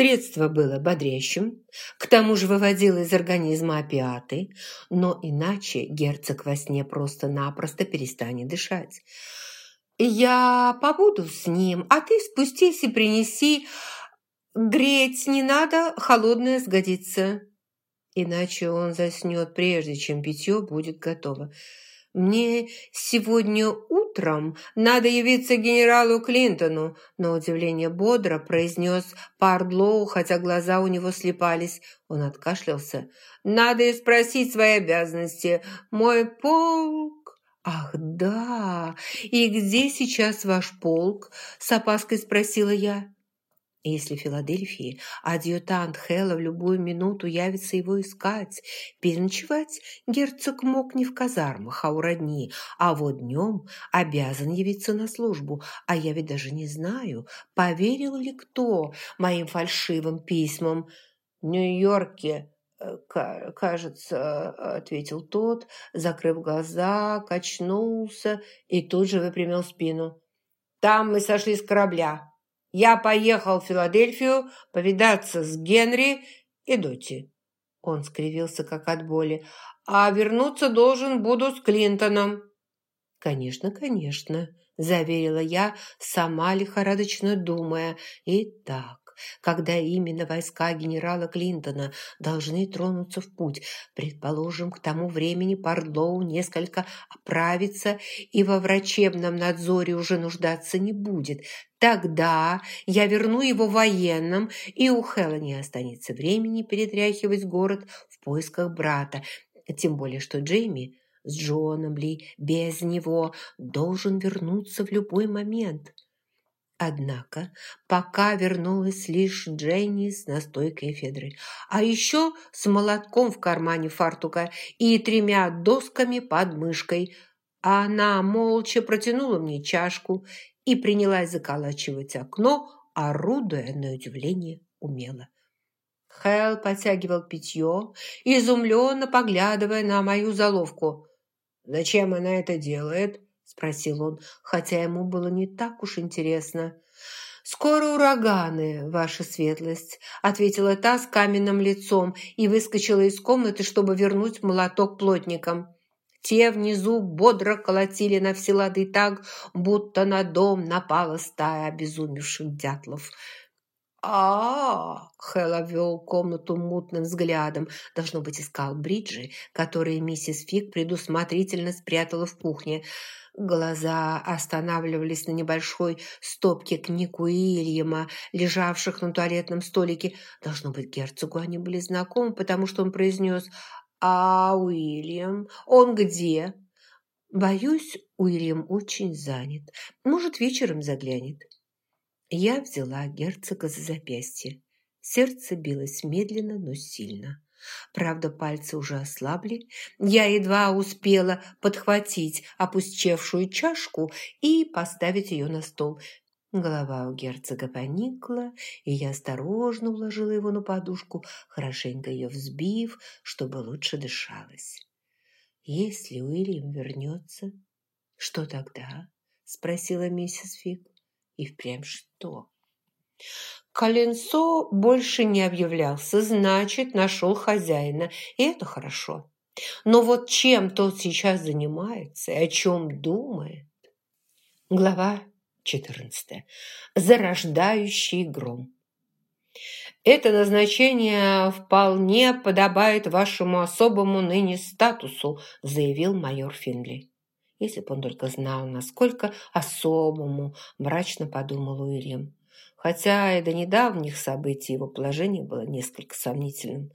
Средство было бодрящим, к тому же выводило из организма опиаты, но иначе герцог во сне просто-напросто перестанет дышать. «Я побуду с ним, а ты спустись и принеси. Греть не надо, холодное сгодится. Иначе он заснет, прежде чем питье будет готово. Мне сегодня утром надо явиться генералу Клинтону, на удивление бодро произнес Пардлоу, хотя глаза у него слепались. Он откашлялся. Надо и спросить свои обязанности. Мой полк... «Ах, да! И где сейчас ваш полк?» – с опаской спросила я. Если в Филадельфии адъютант Хэлла в любую минуту явится его искать, переночевать герцог мог не в казармах, а у родни, а вот днем обязан явиться на службу, а я ведь даже не знаю, поверил ли кто моим фальшивым письмам. «В Нью-Йорке, э, кажется», — ответил тот, закрыв глаза, качнулся и тут же выпрямил спину. «Там мы сошли с корабля». Я поехал в Филадельфию повидаться с Генри и Доти. Он скривился, как от боли. А вернуться должен буду с Клинтоном. Конечно, конечно, заверила я, сама лихорадочно думая. Итак, когда именно войска генерала Клинтона должны тронуться в путь. Предположим, к тому времени Пардлоу несколько оправится и во врачебном надзоре уже нуждаться не будет. Тогда я верну его военным, и у Хэлла не останется времени перетряхивать город в поисках брата. Тем более, что Джейми с Джоном Ли без него должен вернуться в любой момент. Однако пока вернулась лишь Дженни с настойкой Федры, а еще с молотком в кармане фартука и тремя досками под мышкой. Она молча протянула мне чашку и принялась заколачивать окно, орудуя на удивление умело. Хэл подтягивал питье, изумленно поглядывая на мою заловку. «Зачем она это делает?» Спросил он, хотя ему было не так уж интересно. «Скоро ураганы, ваша светлость», – ответила та с каменным лицом и выскочила из комнаты, чтобы вернуть молоток плотникам. Те внизу бодро колотили на все лады так, будто на дом напала стая обезумевших дятлов. А, -а, обвел комнату мутным взглядом. Должно быть, искал бриджи, которые миссис Фиг предусмотрительно спрятала в кухне – Глаза останавливались на небольшой стопке книг Уильяма, лежавших на туалетном столике. Должно быть, герцогу они были знакомы, потому что он произнес «А Уильям? Он где?» «Боюсь, Уильям очень занят. Может, вечером заглянет». Я взяла герцога за запястье. Сердце билось медленно, но сильно. Правда, пальцы уже ослабли. Я едва успела подхватить опустевшую чашку и поставить ее на стол. Голова у герцога поникла, и я осторожно уложила его на подушку, хорошенько ее взбив, чтобы лучше дышалось. «Если Уильям вернется, что тогда?» – спросила миссис Фиг. «И впрямь что?» Коленцо больше не объявлялся, значит, нашел хозяина, и это хорошо. Но вот чем тот сейчас занимается и о чем думает? Глава 14. Зарождающий гром. Это назначение вполне подобает вашему особому ныне статусу, заявил майор Финли. Если бы он только знал, насколько особому, мрачно подумал Уильям хотя и до недавних событий его положение было несколько сомнительным.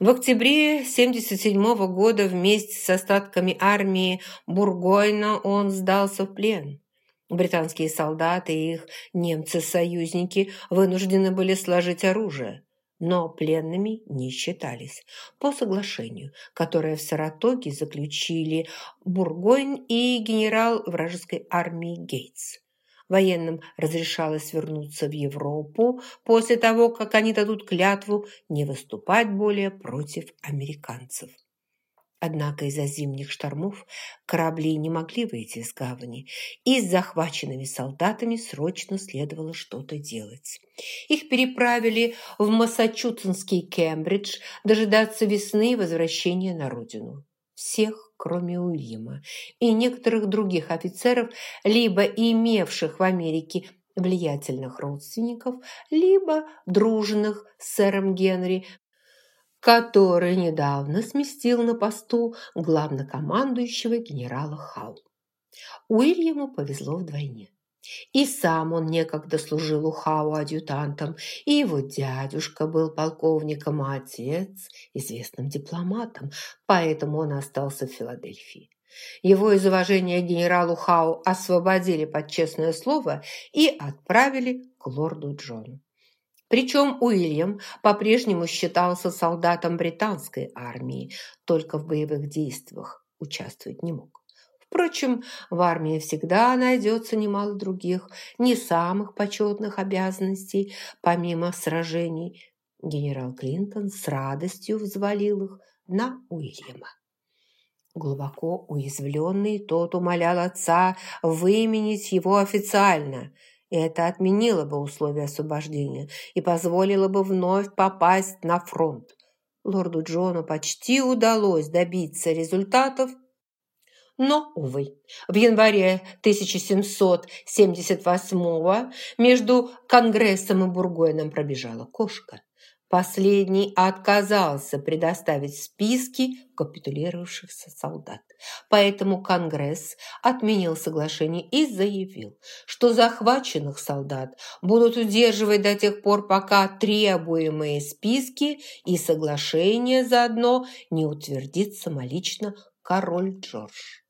В октябре 1977 года вместе с остатками армии Бургойна он сдался в плен. Британские солдаты и их немцы-союзники вынуждены были сложить оружие, но пленными не считались по соглашению, которое в Саратоге заключили Бургойн и генерал вражеской армии Гейтс. Военным разрешалось вернуться в Европу после того, как они дадут клятву не выступать более против американцев. Однако из-за зимних штормов корабли не могли выйти из гавани, и с захваченными солдатами срочно следовало что-то делать. Их переправили в Массачусетский Кембридж дожидаться весны и возвращения на родину. Всех, кроме Уильяма и некоторых других офицеров, либо имевших в Америке влиятельных родственников, либо дружных с сэром Генри, который недавно сместил на посту главнокомандующего генерала Хау. Уильяму повезло вдвойне. И сам он некогда служил у Хау адъютантом, и его дядюшка был полковником, а отец – известным дипломатом, поэтому он остался в Филадельфии. Его из уважения генералу Хау освободили под честное слово и отправили к лорду Джону. Причем Уильям по-прежнему считался солдатом британской армии, только в боевых действиях участвовать не мог. Впрочем, в армии всегда найдется немало других, не самых почетных обязанностей, помимо сражений. Генерал Клинтон с радостью взвалил их на Уильяма. Глубоко уязвленный, тот умолял отца выменить его официально – это отменило бы условия освобождения и позволило бы вновь попасть на фронт. Лорду Джону почти удалось добиться результатов, но, увы, в январе 1778 между Конгрессом и Бургойном пробежала кошка. Последний отказался предоставить списки капитулировавшихся солдат. Поэтому Конгресс отменил соглашение и заявил, что захваченных солдат будут удерживать до тех пор, пока требуемые списки и соглашение заодно не утвердит самолично король Джордж.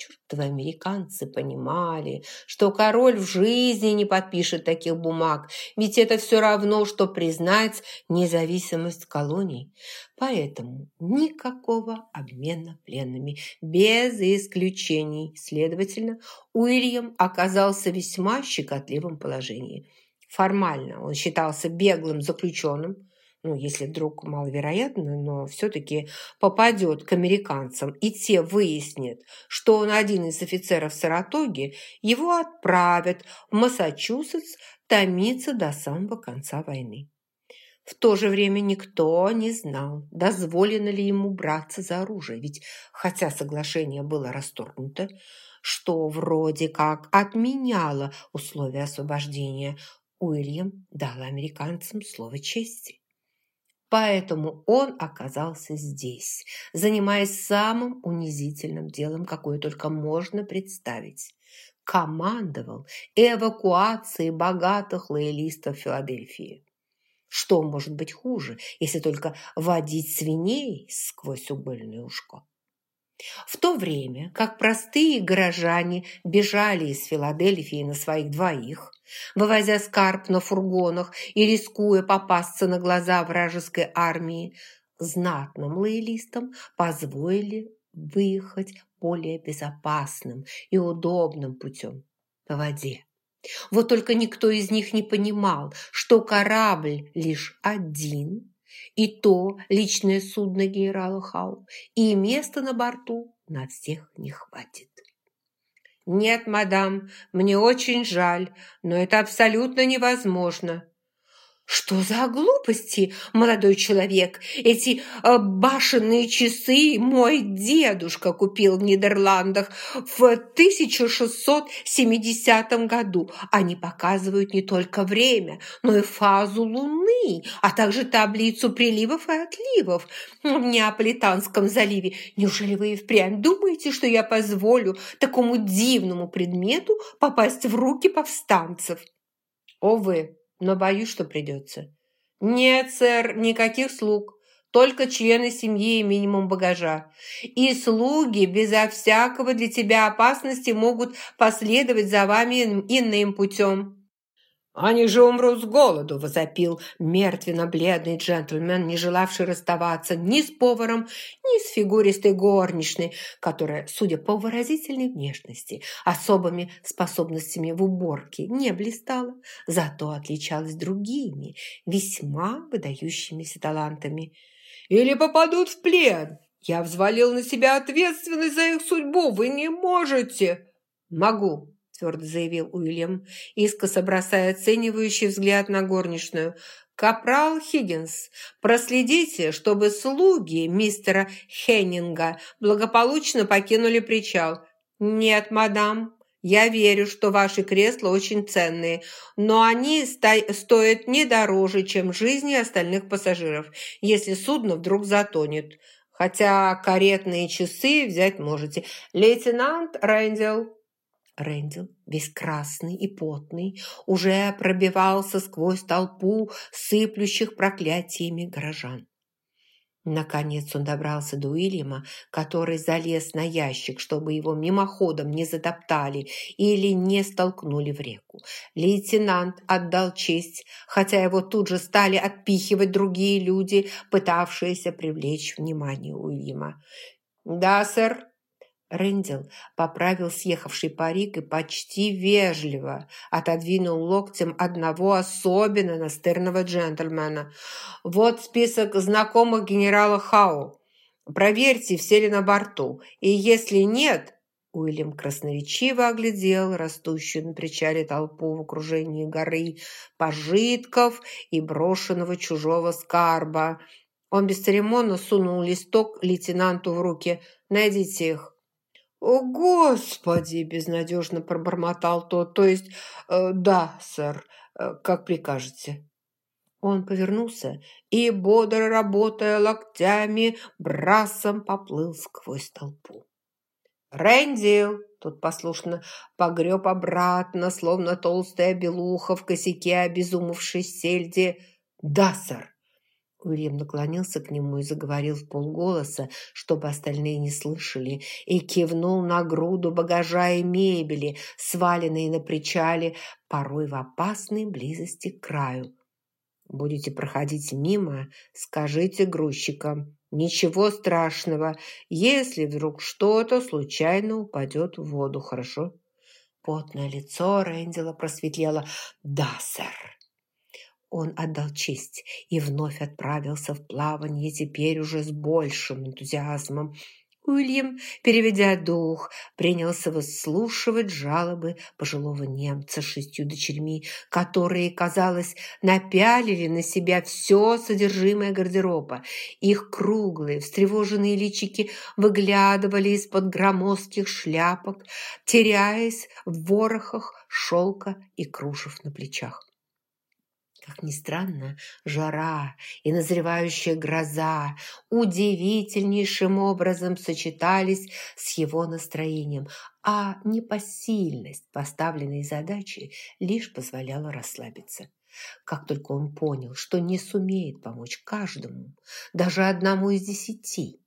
Чертовы американцы понимали, что король в жизни не подпишет таких бумаг, ведь это все равно, что признать независимость колоний. Поэтому никакого обмена пленными, без исключений. Следовательно, Уильям оказался весьма щекотливом положении. Формально он считался беглым заключенным, ну, если вдруг маловероятно, но все-таки попадет к американцам, и те выяснят, что он один из офицеров Саратоги, его отправят в Массачусетс томиться до самого конца войны. В то же время никто не знал, дозволено ли ему браться за оружие, ведь хотя соглашение было расторгнуто, что вроде как отменяло условия освобождения, Уильям дал американцам слово чести. Поэтому он оказался здесь, занимаясь самым унизительным делом, какое только можно представить. Командовал эвакуацией богатых лоялистов Филадельфии. Что может быть хуже, если только водить свиней сквозь угольное ушко? В то время, как простые горожане бежали из Филадельфии на своих двоих, вывозя скарб на фургонах и рискуя попасться на глаза вражеской армии, знатным лоялистам позволили выехать более безопасным и удобным путем по воде. Вот только никто из них не понимал, что корабль лишь один – и то личное судно генерала Хау, и места на борту на всех не хватит. «Нет, мадам, мне очень жаль, но это абсолютно невозможно», «Что за глупости, молодой человек? Эти э, башенные часы мой дедушка купил в Нидерландах в 1670 году. Они показывают не только время, но и фазу Луны, а также таблицу приливов и отливов в Неаполитанском заливе. Неужели вы и впрямь думаете, что я позволю такому дивному предмету попасть в руки повстанцев?» «Овы!» Но боюсь, что придется». «Нет, сэр, никаких слуг, только члены семьи и минимум багажа. И слуги безо всякого для тебя опасности могут последовать за вами иным путем». «Они же умрут с голоду!» – возопил мертвенно-бледный джентльмен, не желавший расставаться ни с поваром, ни с фигуристой горничной, которая, судя по выразительной внешности, особыми способностями в уборке не блистала, зато отличалась другими, весьма выдающимися талантами. «Или попадут в плен!» Я взвалил на себя ответственность за их судьбу. Вы не можете!» «Могу», – твердо заявил Уильям, искоса бросая оценивающий взгляд на горничную. «Капрал Хиггинс, проследите, чтобы слуги мистера Хеннинга благополучно покинули причал». «Нет, мадам, я верю, что ваши кресла очень ценные, но они стоят не дороже, чем жизни остальных пассажиров, если судно вдруг затонет. Хотя каретные часы взять можете. Лейтенант Рэндел». Рэндел, весь красный и потный, уже пробивался сквозь толпу сыплющих проклятиями горожан. Наконец он добрался до Уильяма, который залез на ящик, чтобы его мимоходом не затоптали или не столкнули в реку. Лейтенант отдал честь, хотя его тут же стали отпихивать другие люди, пытавшиеся привлечь внимание Уильяма. «Да, сэр», Рэндел поправил съехавший парик и почти вежливо отодвинул локтем одного особенно настырного джентльмена. «Вот список знакомых генерала Хау. Проверьте, все ли на борту. И если нет...» Уильям красноречиво оглядел растущую на причале толпу в окружении горы пожитков и брошенного чужого скарба. Он бесцеремонно сунул листок лейтенанту в руки. «Найдите их». «О, Господи!» – безнадежно пробормотал тот. «То есть, э, да, сэр, э, как прикажете». Он повернулся и, бодро работая локтями, брасом поплыл сквозь толпу. «Рэндил!» – тот послушно погреб обратно, словно толстая белуха в косяке обезумевшей сельди. «Да, сэр!» Уильям наклонился к нему и заговорил в полголоса, чтобы остальные не слышали, и кивнул на груду багажа и мебели, сваленные на причале, порой в опасной близости к краю. «Будете проходить мимо, скажите грузчикам. Ничего страшного, если вдруг что-то случайно упадет в воду, хорошо?» Потное лицо Рэндила просветлело. «Да, сэр». Он отдал честь и вновь отправился в плавание, теперь уже с большим энтузиазмом. Уильям, переведя дух, принялся выслушивать жалобы пожилого немца с шестью дочерьми, которые, казалось, напялили на себя все содержимое гардероба. Их круглые, встревоженные личики выглядывали из-под громоздких шляпок, теряясь в ворохах шелка и кружев на плечах. Как ни странно, жара и назревающая гроза удивительнейшим образом сочетались с его настроением, а непосильность поставленной задачи лишь позволяла расслабиться. Как только он понял, что не сумеет помочь каждому, даже одному из десяти,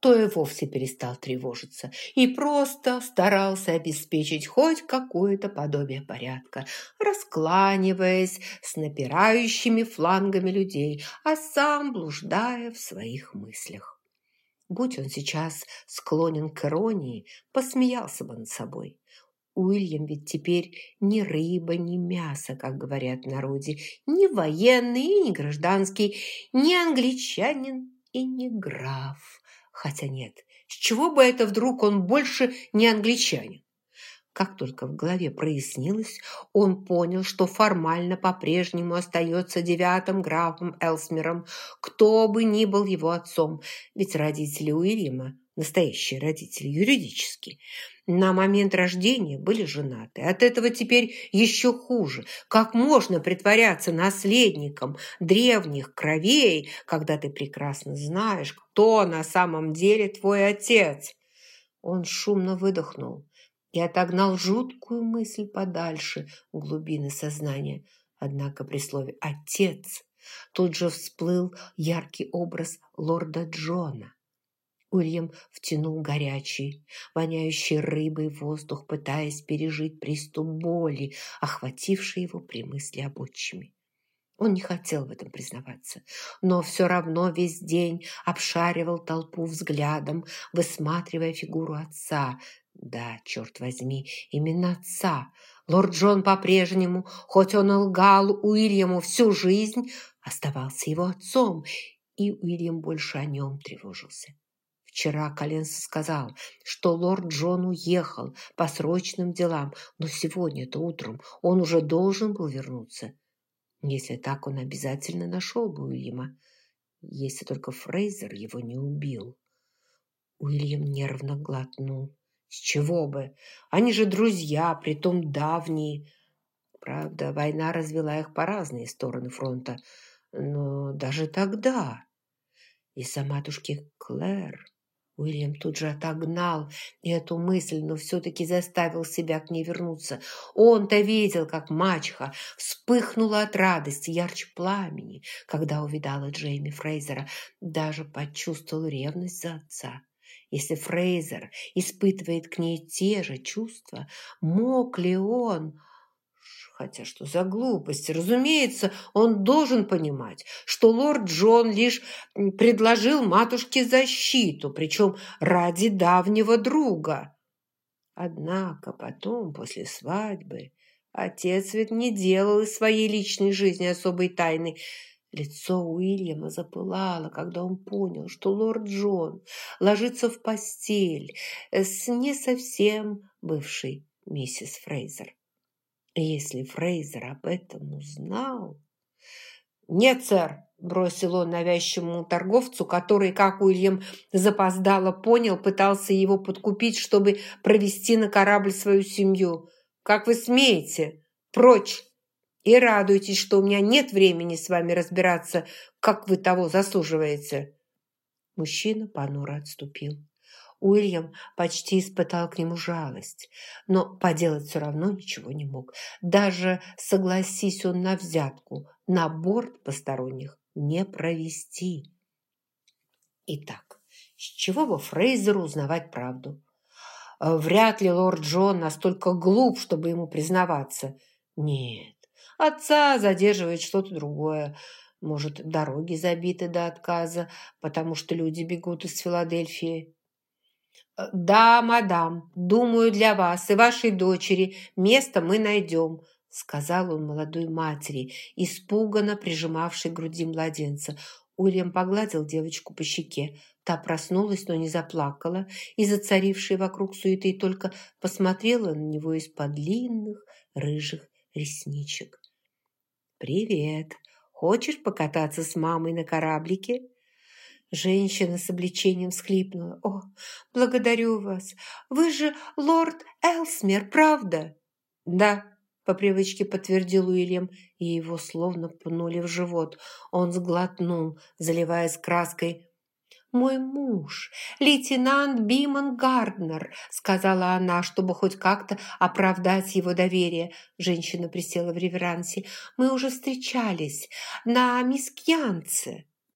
то и вовсе перестал тревожиться и просто старался обеспечить хоть какое-то подобие порядка, раскланиваясь с напирающими флангами людей, а сам блуждая в своих мыслях. Будь он сейчас склонен к иронии, посмеялся бы над собой. Уильям ведь теперь ни рыба, ни мясо, как говорят в народе, ни военный, ни гражданский, ни англичанин и не граф, Хотя нет, с чего бы это вдруг он больше не англичанин? Как только в голове прояснилось, он понял, что формально по-прежнему остается девятым графом Элсмером, кто бы ни был его отцом, ведь родители Уильяма настоящие родители, юридически, на момент рождения были женаты. От этого теперь еще хуже. Как можно притворяться наследником древних кровей, когда ты прекрасно знаешь, кто на самом деле твой отец? Он шумно выдохнул и отогнал жуткую мысль подальше глубины сознания. Однако при слове «отец» тут же всплыл яркий образ лорда Джона. Уильям втянул горячий, воняющий рыбой воздух, пытаясь пережить приступ боли, охвативший его при мысли об отчиме. Он не хотел в этом признаваться, но все равно весь день обшаривал толпу взглядом, высматривая фигуру отца. Да, черт возьми, именно отца. Лорд Джон по-прежнему, хоть он лгал Уильяму всю жизнь, оставался его отцом, и Уильям больше о нем тревожился. Вчера Коленс сказал, что лорд Джон уехал по срочным делам, но сегодня-то утром он уже должен был вернуться. Если так, он обязательно нашел бы Уильяма, если только Фрейзер его не убил. Уильям нервно глотнул. С чего бы? Они же друзья, притом давние. Правда, война развела их по разные стороны фронта, но даже тогда из-за матушки Клэр Уильям тут же отогнал эту мысль, но все-таки заставил себя к ней вернуться. Он-то видел, как мачеха вспыхнула от радости ярче пламени, когда увидала Джейми Фрейзера, даже почувствовал ревность за отца. Если Фрейзер испытывает к ней те же чувства, мог ли он... Хотя что за глупость? Разумеется, он должен понимать, что лорд Джон лишь предложил матушке защиту, причем ради давнего друга. Однако потом, после свадьбы, отец ведь не делал из своей личной жизни особой тайны. Лицо Уильяма запылало, когда он понял, что лорд Джон ложится в постель с не совсем бывшей миссис Фрейзер. Если Фрейзер об этом узнал... «Нет, сэр!» – бросил он навязчивому торговцу, который, как Уильям запоздало понял, пытался его подкупить, чтобы провести на корабль свою семью. «Как вы смеете? Прочь! И радуйтесь, что у меня нет времени с вами разбираться, как вы того заслуживаете!» Мужчина понуро отступил. Уильям почти испытал к нему жалость, но поделать все равно ничего не мог. Даже согласись он на взятку, на борт посторонних не провести. Итак, с чего бы Фрейзеру узнавать правду? Вряд ли лорд Джон настолько глуп, чтобы ему признаваться. Нет, отца задерживает что-то другое. Может, дороги забиты до отказа, потому что люди бегут из Филадельфии. «Да, мадам, думаю, для вас и вашей дочери место мы найдем», сказал он молодой матери, испуганно прижимавшей к груди младенца. Уильям погладил девочку по щеке. Та проснулась, но не заплакала, и зацарившая вокруг суеты только посмотрела на него из-под длинных рыжих ресничек. «Привет! Хочешь покататься с мамой на кораблике?» Женщина с облегчением всхлипнула. «О, благодарю вас! Вы же лорд Элсмер, правда?» «Да», – по привычке подтвердил Уильям, и его словно пнули в живот. Он сглотнул, заливаясь краской. «Мой муж, лейтенант Биман Гарднер», – сказала она, чтобы хоть как-то оправдать его доверие. Женщина присела в реверансе. «Мы уже встречались на мисс Кьянце».